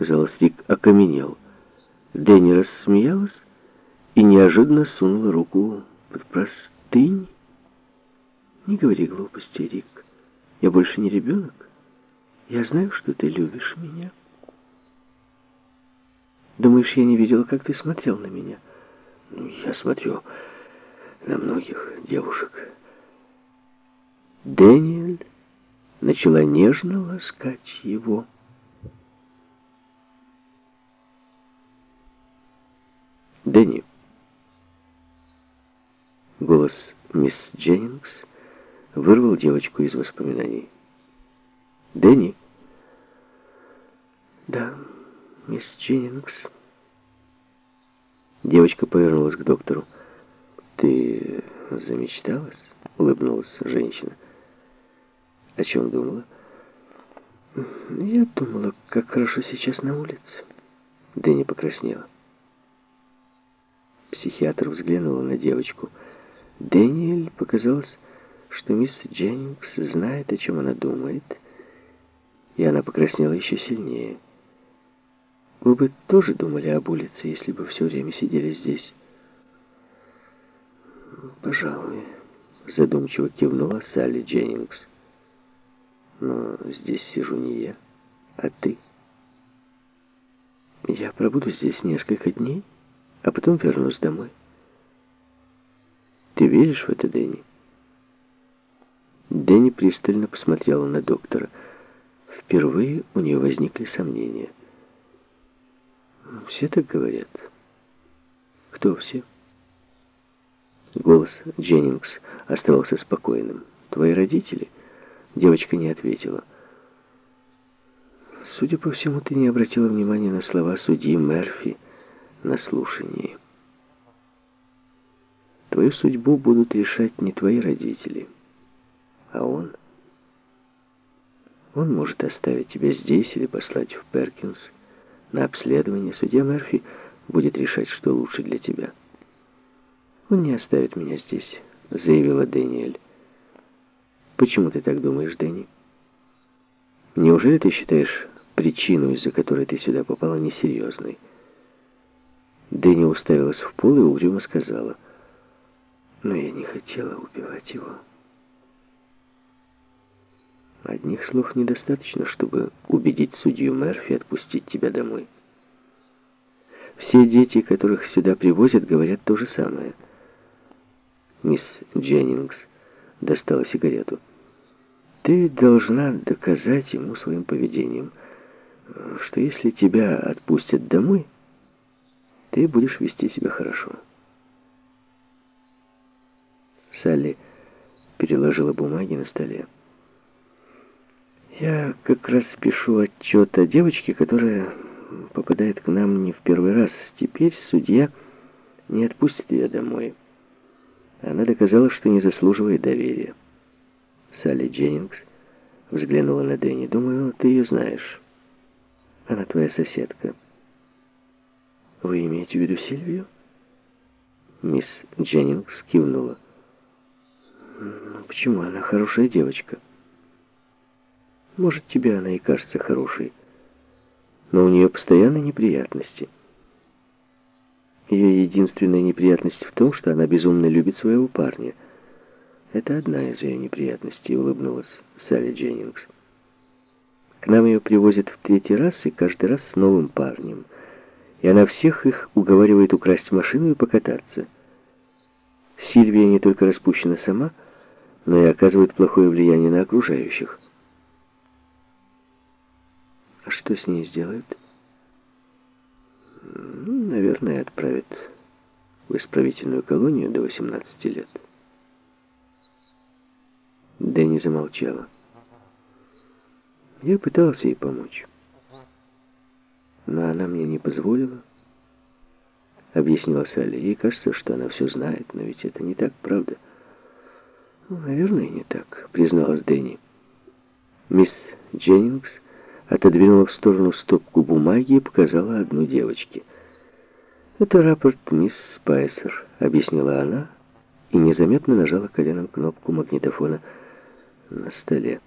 Казалось, Рик окаменел. Дэнни рассмеялась и неожиданно сунула руку под простынь. «Не говори глупости, Рик. Я больше не ребенок. Я знаю, что ты любишь меня. Думаешь, я не видела, как ты смотрел на меня?» «Ну, «Я смотрю на многих девушек». Дэниэль начала нежно ласкать его. Дэнни. Голос мисс Дженнингс вырвал девочку из воспоминаний. Дэнни? Да, мисс Дженнингс. Девочка повернулась к доктору. «Ты замечталась?» — улыбнулась женщина. «О чем думала?» «Я думала, как хорошо сейчас на улице». Дэнни покраснела. Психиатр взглянула на девочку. Дэниэль показалось, что мисс Дженнингс знает, о чем она думает, и она покраснела еще сильнее. «Вы бы тоже думали об улице, если бы все время сидели здесь?» «Пожалуй», — задумчиво кивнула Салли Дженнингс. «Но здесь сижу не я, а ты. Я пробуду здесь несколько дней» а потом вернусь домой. Ты веришь в это, Дэнни? Дэнни пристально посмотрела на доктора. Впервые у нее возникли сомнения. Все так говорят. Кто все? Голос Дженнингс оставался спокойным. Твои родители? Девочка не ответила. Судя по всему, ты не обратила внимания на слова судьи Мерфи, на слушании. Твою судьбу будут решать не твои родители, а он. Он может оставить тебя здесь или послать в Перкинс на обследование. Судья Мерфи будет решать, что лучше для тебя. Он не оставит меня здесь, заявила Дэниэль. Почему ты так думаешь, Дэнни? Неужели ты считаешь причину, из-за которой ты сюда попала, несерьезной? Дэнни уставилась в пол и угрюмо сказала, «Но я не хотела убивать его». Одних слов недостаточно, чтобы убедить судью Мерфи отпустить тебя домой. Все дети, которых сюда привозят, говорят то же самое. Мисс Дженнингс достала сигарету. Ты должна доказать ему своим поведением, что если тебя отпустят домой ты будешь вести себя хорошо. Салли переложила бумаги на столе. Я как раз пишу отчет о девочке, которая попадает к нам не в первый раз. Теперь судья не отпустит ее домой. Она доказала, что не заслуживает доверия. Салли Дженнингс взглянула на Дэнни. «Думаю, ты ее знаешь. Она твоя соседка». Вы имеете в виду Сильвию? Мисс Дженнингс кивнула. Ну, почему? Она хорошая девочка. Может, тебе она и кажется хорошей. Но у нее постоянно неприятности. Ее единственная неприятность в том, что она безумно любит своего парня. Это одна из ее неприятностей, улыбнулась Салли Дженнингс. К нам ее привозят в третий раз и каждый раз с новым парнем — и она всех их уговаривает украсть машину и покататься. Сильвия не только распущена сама, но и оказывает плохое влияние на окружающих. А что с ней сделают? Ну, наверное, отправят в исправительную колонию до 18 лет. Дэнни замолчала. Я пытался ей помочь. Она мне не позволила. Объяснила Салли. Ей кажется, что она все знает, но ведь это не так, правда? Ну, наверное, не так, призналась Дэнни. Мисс Дженнингс отодвинула в сторону стопку бумаги и показала одну девочке. «Это рапорт мисс Спайсер», — объяснила она и незаметно нажала коленом кнопку магнитофона на столе.